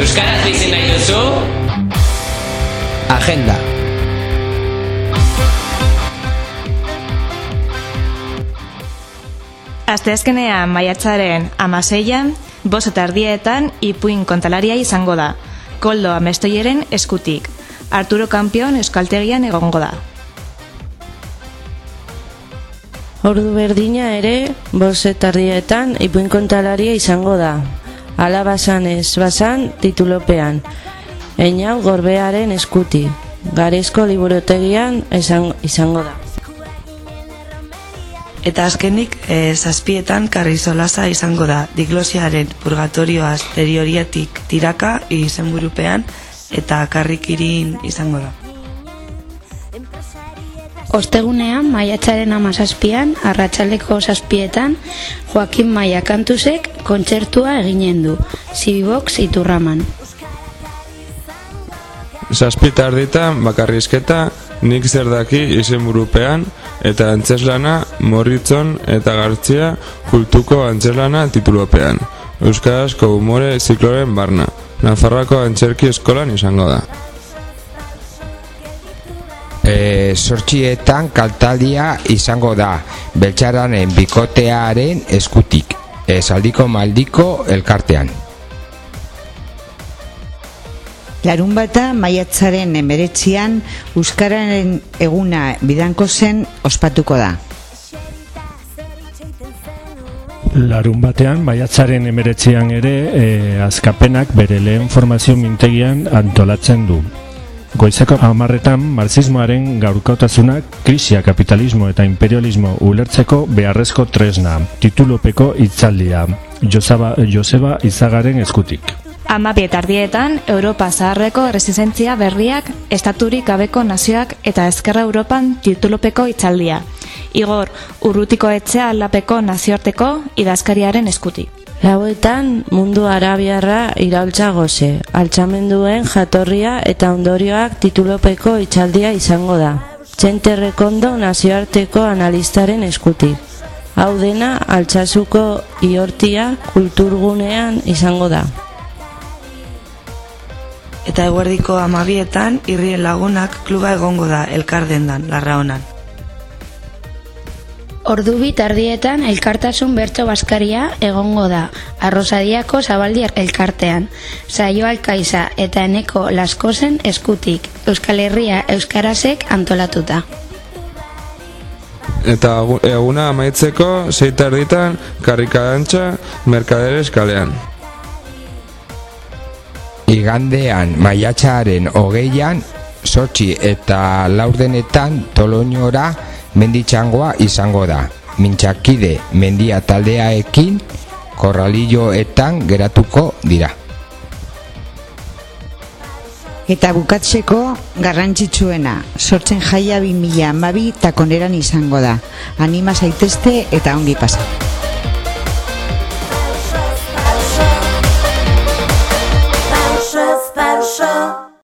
Euskaraz bizi nahi duzu? Agenda. Asteazkenean maiatzaren amaseian, bos eta ardietan ipuin kontalaria izango da. Koldo amestoieren eskutik. Arturo Kampion euskaltegian egongo da. Ordu berdina ere, bos eta ardietan ipuin kontalaria izango da. Ala basan ez basan titulopean. Einau gorbearen eskuti. Garezko liburutegian izan, izango da. Eta azkenik, e, zazpietan karrizolaza izango da, diglosiaren purgatorio asterioriatik tiraka izenburupean eta karrikirin izango da. Ostegunean, maiatzaren amazazpian, arratsaldeko zazpietan, Joaquin Maia Kantusek kontzertua eginen du, Zibibox iturraman. Zazpita arditan bakarrizketa nik zer daki izenburupean eta antzeslana morritzon eta gartzia kultuko antzeslana titulopean. Euskarazko umore zikloren barna. Nafarrako antzerki eskolan izango da. E, sortxietan kaltaldia izango da, beltxaranen bikotearen eskutik, e, saldiko maldiko elkartean. Larun bata maiatzaren emeretzian Euskararen eguna bidanko zen ospatuko da. Larun batean, maiatzaren emeretzian ere, e, azkapenak bere lehen formazio mintegian antolatzen du. Goizeko amarretan, marxismoaren gaurkotasunak, krisia kapitalismo eta imperialismo ulertzeko beharrezko tresna, titulopeko itzaldia, Joseba, Joseba Izagaren eskutik. Amabi eta ardietan, Europa zaharreko resistentzia berriak, estaturik gabeko nazioak eta ezkerra Europan titulopeko itzaldia. Igor, urrutiko etxea aldapeko nazioarteko idazkariaren eskutik. Lauetan mundu arabiarra iraultza goze, altxamenduen jatorria eta ondorioak titulopeko itxaldia izango da. Txenterrekondo nazioarteko analistaren eskutik. Hau dena altxasuko iortia kulturgunean izango da. Eta eguerdiko amabietan, irrien lagunak kluba egongo da elkardendan, larra Ordubi tardietan elkartasun bertso baskaria egongo da, arrosadiako zabaldi elkartean, saio alkaiza eta eneko laskozen eskutik, Euskal Herria Euskarazek antolatuta. Eta eguna amaitzeko zeita erditan karrikadantza merkaderes kalean. Igandean maiatxaren hogeian, sortxi eta laurdenetan toloñora menditxangoa izango da. Mintxakide mendia taldeaekin korralilloetan geratuko dira. Eta bukatzeko garrantzitsuena, sortzen jaia 2000 amabi takoneran izango da. Anima zaitezte eta ongi pasa.